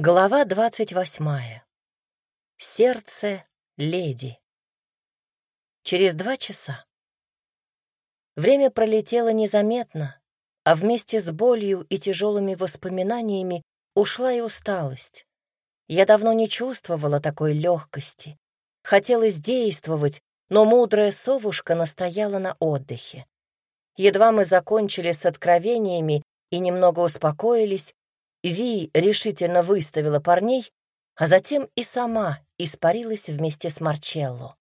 Глава двадцать восьмая. Сердце леди. Через два часа. Время пролетело незаметно, а вместе с болью и тяжелыми воспоминаниями ушла и усталость. Я давно не чувствовала такой легкости. Хотелось действовать, но мудрая совушка настояла на отдыхе. Едва мы закончили с откровениями и немного успокоились, Ви решительно выставила парней, а затем и сама испарилась вместе с Марчелло.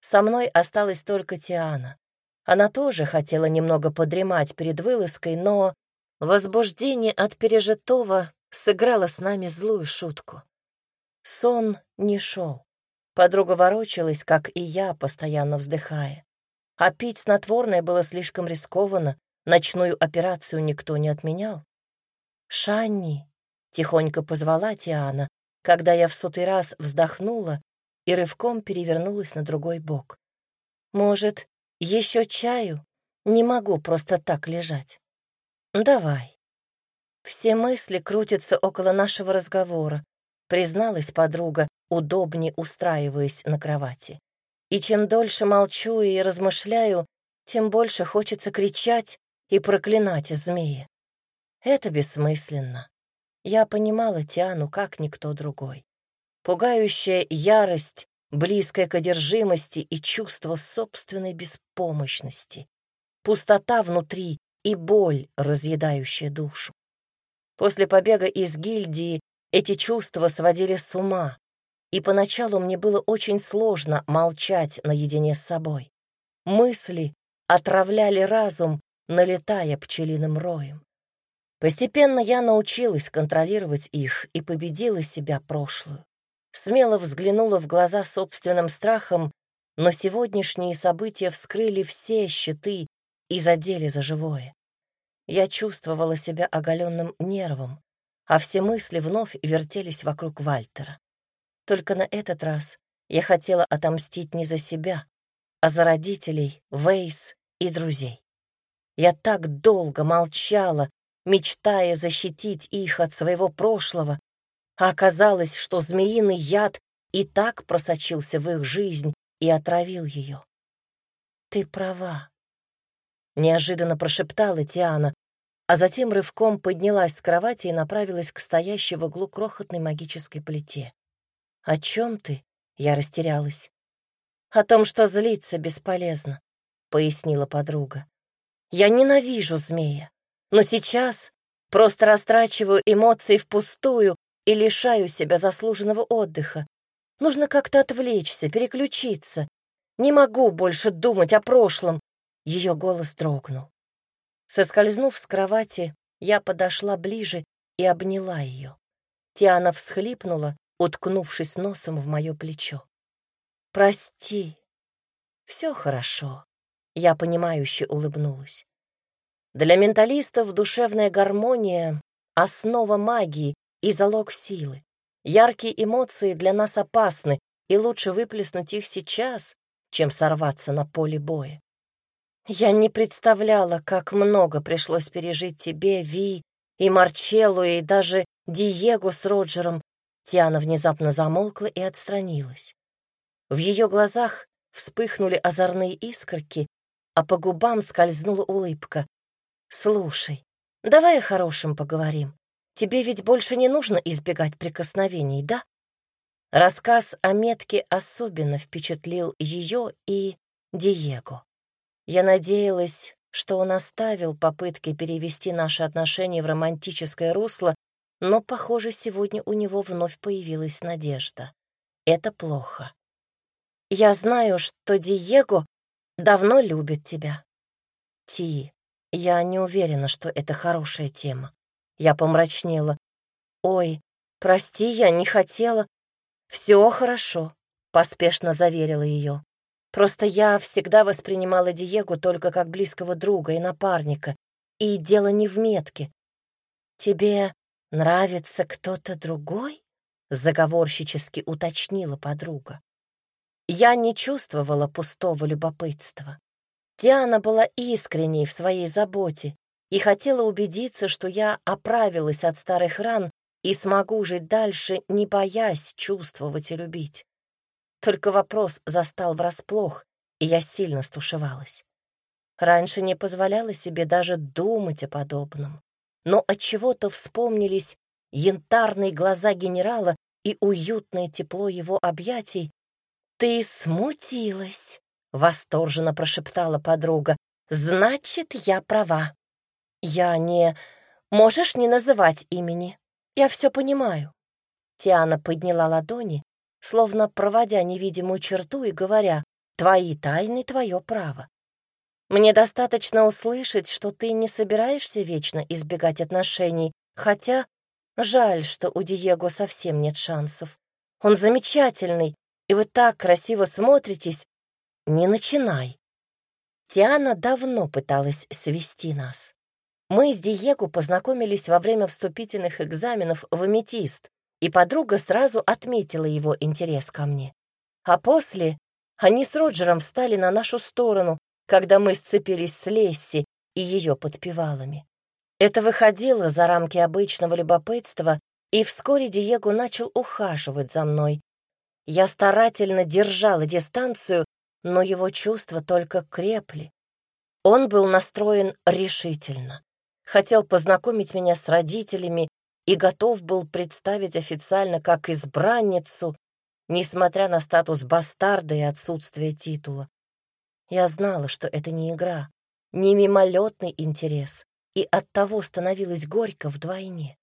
Со мной осталась только Тиана. Она тоже хотела немного подремать перед вылазкой, но возбуждение от пережитого сыграло с нами злую шутку. Сон не шел. Подруга ворочалась, как и я, постоянно вздыхая. А пить снотворное было слишком рискованно, ночную операцию никто не отменял. «Шанни!» — тихонько позвала Тиана, когда я в сотый раз вздохнула и рывком перевернулась на другой бок. «Может, еще чаю? Не могу просто так лежать». «Давай». Все мысли крутятся около нашего разговора, призналась подруга, удобнее устраиваясь на кровати. И чем дольше молчу и размышляю, тем больше хочется кричать и проклинать змея. Это бессмысленно. Я понимала Тиану как никто другой. Пугающая ярость, близкая к одержимости и чувство собственной беспомощности. Пустота внутри и боль, разъедающая душу. После побега из гильдии эти чувства сводили с ума, и поначалу мне было очень сложно молчать наедине с собой. Мысли отравляли разум, налетая пчелиным роем. Постепенно я научилась контролировать их и победила себя прошлую. Смело взглянула в глаза собственным страхом, но сегодняшние события вскрыли все щиты и задели за живое. Я чувствовала себя оголенным нервом, а все мысли вновь вертелись вокруг Вальтера. Только на этот раз я хотела отомстить не за себя, а за родителей, Вейс и друзей. Я так долго молчала, мечтая защитить их от своего прошлого, а оказалось, что змеиный яд и так просочился в их жизнь и отравил ее. «Ты права», — неожиданно прошептала Тиана, а затем рывком поднялась с кровати и направилась к стоящей в углу крохотной магической плите. «О чем ты?» — я растерялась. «О том, что злиться бесполезно», — пояснила подруга. «Я ненавижу змея. Но сейчас просто растрачиваю эмоции впустую и лишаю себя заслуженного отдыха. Нужно как-то отвлечься, переключиться. Не могу больше думать о прошлом. Ее голос дрогнул. Соскользнув с кровати, я подошла ближе и обняла ее. Тиана всхлипнула, уткнувшись носом в мое плечо. «Прости, все хорошо», — я понимающе улыбнулась. Для менталистов душевная гармония — основа магии и залог силы. Яркие эмоции для нас опасны, и лучше выплеснуть их сейчас, чем сорваться на поле боя. Я не представляла, как много пришлось пережить тебе, Ви, и Марчеллу, и даже Диего с Роджером. Тиана внезапно замолкла и отстранилась. В ее глазах вспыхнули озорные искорки, а по губам скользнула улыбка. «Слушай, давай о хорошем поговорим. Тебе ведь больше не нужно избегать прикосновений, да?» Рассказ о метке особенно впечатлил ее и Диего. Я надеялась, что он оставил попытки перевести наши отношения в романтическое русло, но, похоже, сегодня у него вновь появилась надежда. Это плохо. Я знаю, что Диего давно любит тебя. Ти, я не уверена, что это хорошая тема. Я помрачнела. Ой, прости, я не хотела. Все хорошо, поспешно заверила ее. Просто я всегда воспринимала Диего только как близкого друга и напарника, и дело не в метке. Тебе нравится кто-то другой? Заговорщически уточнила подруга. Я не чувствовала пустого любопытства. Диана была искренней в своей заботе и хотела убедиться, что я оправилась от старых ран и смогу жить дальше, не боясь чувствовать и любить. Только вопрос застал врасплох, и я сильно стушевалась. Раньше не позволяла себе даже думать о подобном. Но от чего то вспомнились янтарные глаза генерала и уютное тепло его объятий. «Ты смутилась», — восторженно прошептала подруга. «Значит, я права. Я не... Можешь не называть имени. Я все понимаю». Тиана подняла ладони, словно проводя невидимую черту и говоря, «Твои тайны — твое право. Мне достаточно услышать, что ты не собираешься вечно избегать отношений, хотя жаль, что у Диего совсем нет шансов. Он замечательный, и вы так красиво смотритесь. Не начинай». Тиана давно пыталась свести нас. Мы с Диего познакомились во время вступительных экзаменов в аметист, и подруга сразу отметила его интерес ко мне. А после они с Роджером встали на нашу сторону, когда мы сцепились с Лесси и ее подпевалами. Это выходило за рамки обычного любопытства, и вскоре Диего начал ухаживать за мной. Я старательно держала дистанцию, но его чувства только крепли. Он был настроен решительно хотел познакомить меня с родителями и готов был представить официально как избранницу, несмотря на статус бастарда и отсутствие титула. Я знала, что это не игра, не мимолетный интерес, и оттого становилось горько вдвойне.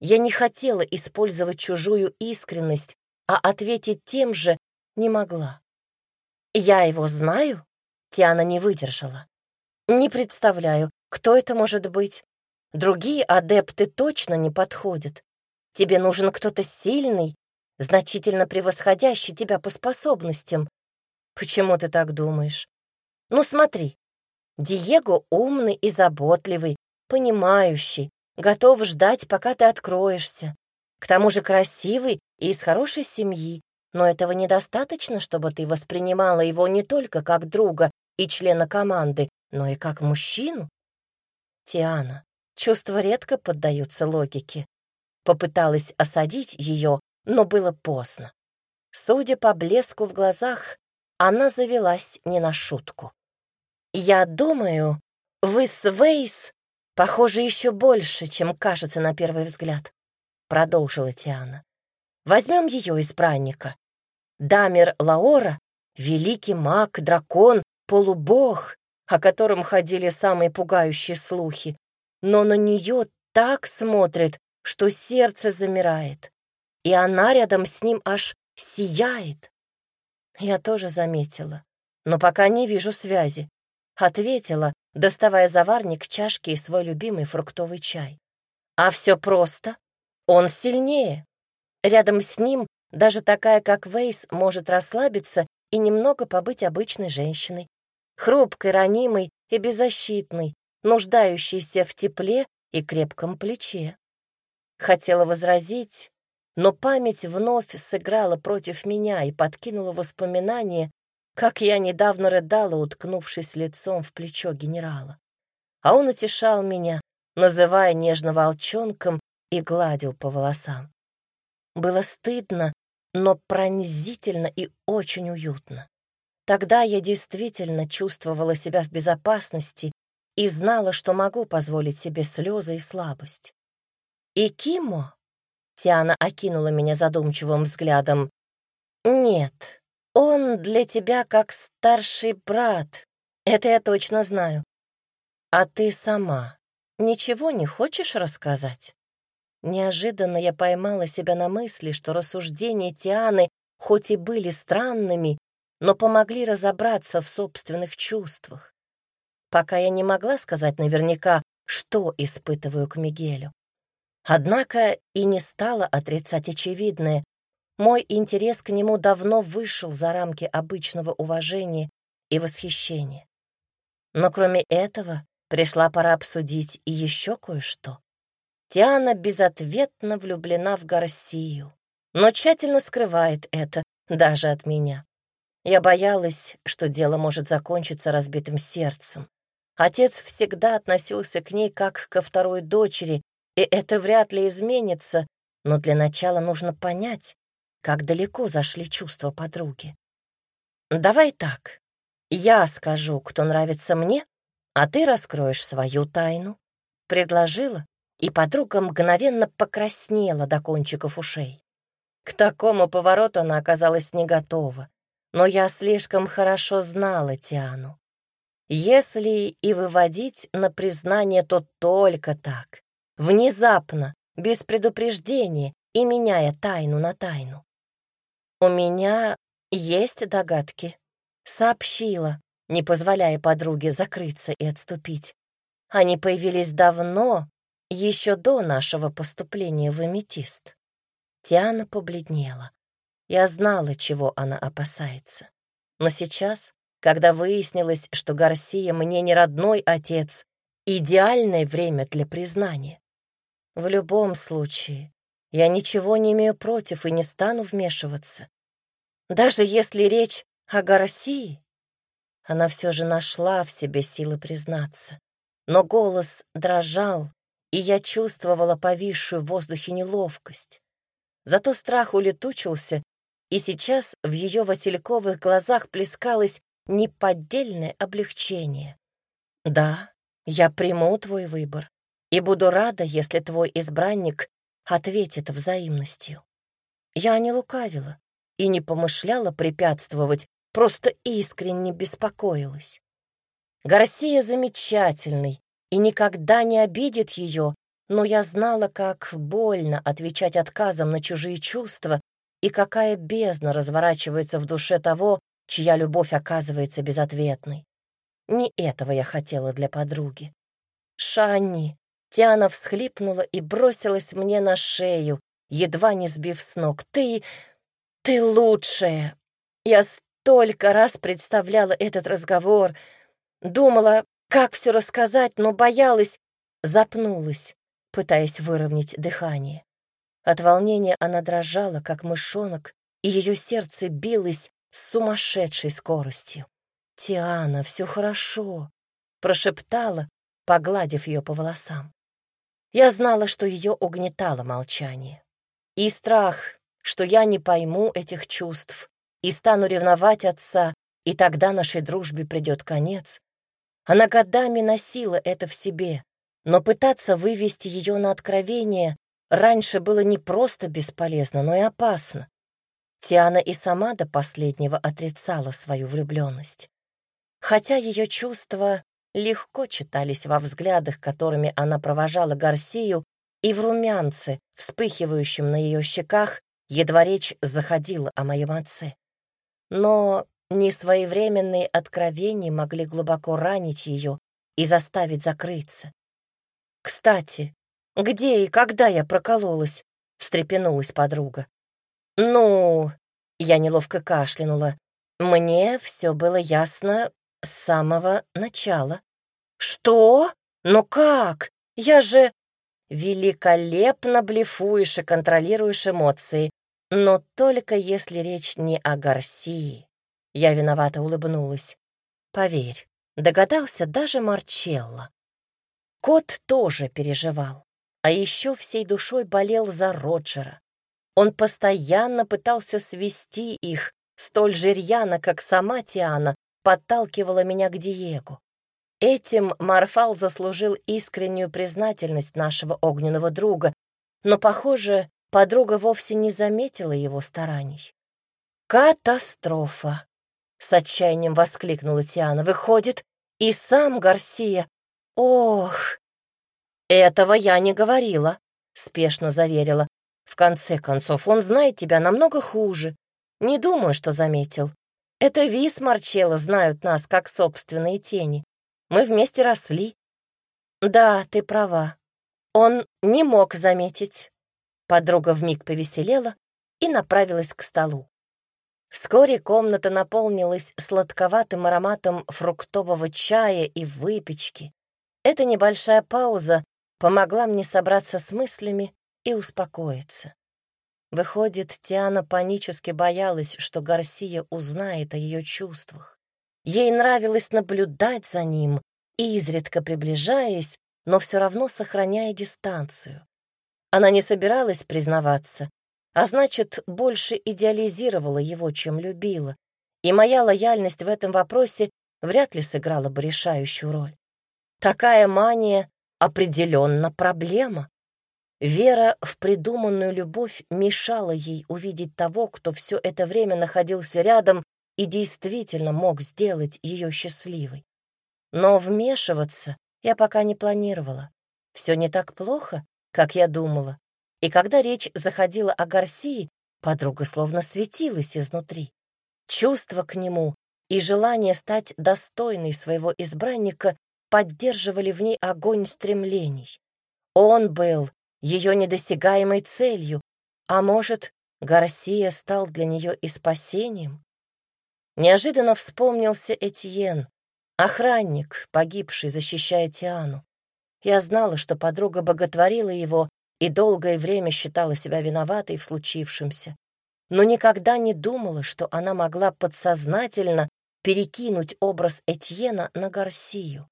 Я не хотела использовать чужую искренность, а ответить тем же не могла. «Я его знаю?» Тиана не выдержала. «Не представляю, кто это может быть? Другие адепты точно не подходят. Тебе нужен кто-то сильный, значительно превосходящий тебя по способностям. Почему ты так думаешь? Ну смотри, Диего умный и заботливый, понимающий, готов ждать, пока ты откроешься. К тому же красивый и из хорошей семьи, но этого недостаточно, чтобы ты воспринимала его не только как друга и члена команды, но и как мужчину. Тиана. Чувства редко поддаются логике. Попыталась осадить ее, но было поздно. Судя по блеску в глазах, она завелась не на шутку. «Я думаю, вы с Вейс похожи еще больше, чем кажется на первый взгляд», — продолжила Тиана. «Возьмем ее избранника. Дамер Лаора — великий маг, дракон, полубог, о котором ходили самые пугающие слухи, но на нее так смотрит, что сердце замирает, и она рядом с ним аж сияет. Я тоже заметила, но пока не вижу связи. Ответила, доставая заварник, чашки и свой любимый фруктовый чай. А все просто. Он сильнее. Рядом с ним даже такая, как Вейс, может расслабиться и немного побыть обычной женщиной хрупкой, ранимой и беззащитной, нуждающейся в тепле и крепком плече. Хотела возразить, но память вновь сыграла против меня и подкинула воспоминания, как я недавно рыдала, уткнувшись лицом в плечо генерала. А он утешал меня, называя нежно волчонком, и гладил по волосам. Было стыдно, но пронзительно и очень уютно. Тогда я действительно чувствовала себя в безопасности и знала, что могу позволить себе слезы и слабость. «И Кимо?» — Тиана окинула меня задумчивым взглядом. «Нет, он для тебя как старший брат, это я точно знаю. А ты сама ничего не хочешь рассказать?» Неожиданно я поймала себя на мысли, что рассуждения Тианы хоть и были странными, но помогли разобраться в собственных чувствах. Пока я не могла сказать наверняка, что испытываю к Мигелю. Однако и не стала отрицать очевидное. Мой интерес к нему давно вышел за рамки обычного уважения и восхищения. Но кроме этого пришла пора обсудить и еще кое-что. Тиана безответно влюблена в Гарсию, но тщательно скрывает это даже от меня. Я боялась, что дело может закончиться разбитым сердцем. Отец всегда относился к ней как ко второй дочери, и это вряд ли изменится, но для начала нужно понять, как далеко зашли чувства подруги. «Давай так. Я скажу, кто нравится мне, а ты раскроешь свою тайну», — предложила, и подруга мгновенно покраснела до кончиков ушей. К такому повороту она оказалась не готова, но я слишком хорошо знала Тиану. Если и выводить на признание, то только так, внезапно, без предупреждения и меняя тайну на тайну. «У меня есть догадки», — сообщила, не позволяя подруге закрыться и отступить. Они появились давно, еще до нашего поступления в аметист. Тиана побледнела. Я знала, чего она опасается. Но сейчас, когда выяснилось, что Гарсия мне не родной отец, идеальное время для признания. В любом случае, я ничего не имею против и не стану вмешиваться. Даже если речь о Гарсии, она все же нашла в себе силы признаться. Но голос дрожал, и я чувствовала повисшую в воздухе неловкость. Зато страх улетучился, и сейчас в ее васильковых глазах плескалось неподдельное облегчение. «Да, я приму твой выбор и буду рада, если твой избранник ответит взаимностью». Я не лукавила и не помышляла препятствовать, просто искренне беспокоилась. Гарсия замечательный и никогда не обидит ее, но я знала, как больно отвечать отказом на чужие чувства и какая бездна разворачивается в душе того, чья любовь оказывается безответной. Не этого я хотела для подруги. «Шанни!» Тиана всхлипнула и бросилась мне на шею, едва не сбив с ног. «Ты... ты лучшая!» Я столько раз представляла этот разговор, думала, как все рассказать, но боялась, запнулась, пытаясь выровнять дыхание. От волнения она дрожала, как мышонок, и ее сердце билось с сумасшедшей скоростью. «Тиана, все хорошо», — прошептала, погладив ее по волосам. Я знала, что ее угнетало молчание. И страх, что я не пойму этих чувств и стану ревновать отца, и тогда нашей дружбе придет конец. Она годами носила это в себе, но пытаться вывести ее на откровение раньше было не просто бесполезно, но и опасно. Тиана и сама до последнего отрицала свою влюбленность. Хотя ее чувства легко читались во взглядах, которыми она провожала Гарсию, и в румянце, вспыхивающем на ее щеках, едва речь заходила о моем отце. Но несвоевременные откровения могли глубоко ранить ее и заставить закрыться. «Кстати, где и когда я прокололась?» — встрепенулась подруга. «Ну...» — я неловко кашлянула. «Мне все было ясно с самого начала». «Что? Ну как? Я же...» «Великолепно блефуешь и контролируешь эмоции, но только если речь не о Гарсии». Я виновато улыбнулась. «Поверь, догадался даже Марчелло». Кот тоже переживал, а еще всей душой болел за Роджера. Он постоянно пытался свести их, столь же рьяно, как сама Тиана подталкивала меня к Диего. Этим Марфал заслужил искреннюю признательность нашего огненного друга, но, похоже, подруга вовсе не заметила его стараний. «Катастрофа!» — с отчаянием воскликнула Тиана. «Выходит, и сам Гарсия «Ох!» «Этого я не говорила», — спешно заверила. «В конце концов, он знает тебя намного хуже. Не думаю, что заметил. Это Ви с Марчелло знают нас как собственные тени. Мы вместе росли». «Да, ты права. Он не мог заметить». Подруга вмиг повеселела и направилась к столу. Вскоре комната наполнилась сладковатым ароматом фруктового чая и выпечки. Эта небольшая пауза помогла мне собраться с мыслями и успокоиться. Выходит, Тиана панически боялась, что Гарсия узнает о ее чувствах. Ей нравилось наблюдать за ним, изредка приближаясь, но все равно сохраняя дистанцию. Она не собиралась признаваться, а значит, больше идеализировала его, чем любила, и моя лояльность в этом вопросе вряд ли сыграла бы решающую роль. Такая мания определенно проблема. Вера в придуманную любовь мешала ей увидеть того, кто все это время находился рядом и действительно мог сделать ее счастливой. Но вмешиваться я пока не планировала. Все не так плохо, как я думала. И когда речь заходила о Гарсии, подруга словно светилась изнутри. Чувство к нему и желание стать достойной своего избранника поддерживали в ней огонь стремлений. Он был ее недосягаемой целью, а может, Гарсия стал для нее и спасением? Неожиданно вспомнился Этьен, охранник, погибший, защищая Тиану. Я знала, что подруга боготворила его и долгое время считала себя виноватой в случившемся, но никогда не думала, что она могла подсознательно перекинуть образ Этьена на Гарсию.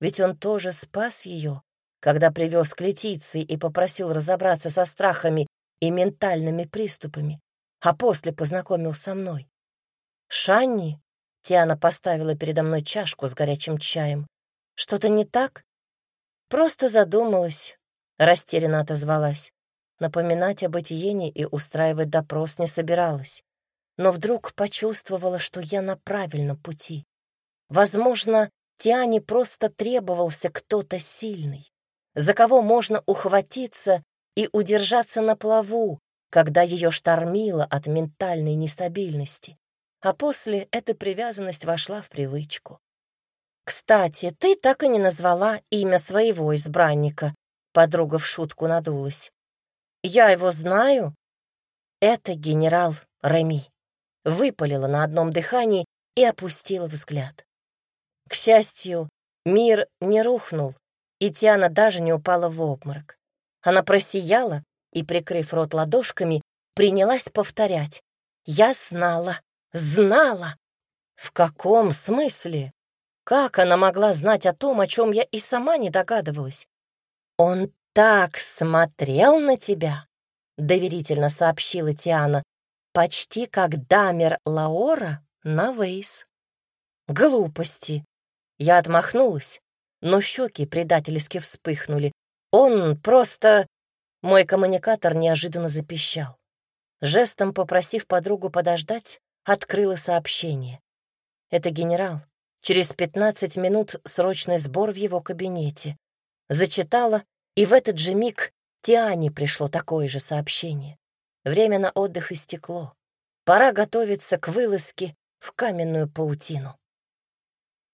Ведь он тоже спас ее, когда привез к Летиции и попросил разобраться со страхами и ментальными приступами, а после познакомил со мной. «Шанни?» — Тиана поставила передо мной чашку с горячим чаем. «Что-то не так?» «Просто задумалась», — растерянно отозвалась. Напоминать об Этьене и устраивать допрос не собиралась. Но вдруг почувствовала, что я на правильном пути. Возможно, Тиане просто требовался кто-то сильный, за кого можно ухватиться и удержаться на плаву, когда ее штормило от ментальной нестабильности. А после эта привязанность вошла в привычку. «Кстати, ты так и не назвала имя своего избранника», — подруга в шутку надулась. «Я его знаю». «Это генерал Реми», — выпалила на одном дыхании и опустила взгляд. К счастью, мир не рухнул, и Тиана даже не упала в обморок. Она просияла и, прикрыв рот ладошками, принялась повторять. «Я знала, знала!» «В каком смысле? Как она могла знать о том, о чем я и сама не догадывалась?» «Он так смотрел на тебя!» — доверительно сообщила Тиана, почти как Дамер Лаора на Вейс. «Глупости!» Я отмахнулась, но щеки предательски вспыхнули. Он просто... Мой коммуникатор неожиданно запищал. Жестом попросив подругу подождать, открыла сообщение. Это генерал. Через пятнадцать минут срочный сбор в его кабинете. Зачитала, и в этот же миг Тиане пришло такое же сообщение. Время на отдых истекло. Пора готовиться к вылазке в каменную паутину.